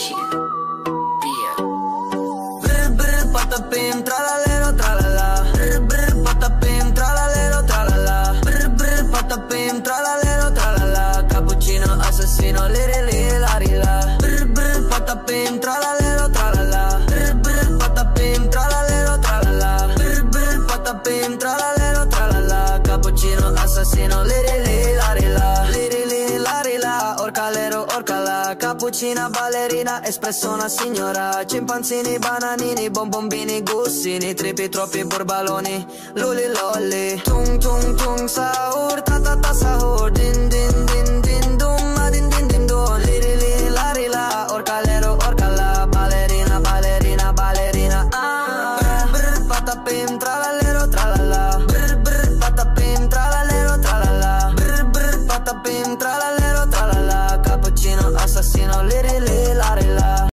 Brr brr tralalero tralalero tralalero tralala Cappuccino assassino liri tralalero tralalero tralalero liri li la vero orcala Cappuccina, ballerina, espresso una signora. Cimpanzini, bananini, bombombini, gussini Tripi, troppi, borbaloni, luli, lolli. Tung, tung, tung, sahur, ta ta ta sahur Din, din, din, din, dum, ma din, din, din, don Liri, liri, la, ri, la, orcalero, orcala Ballerina, ballerina, ballerina, ah Brr, patapim, tralala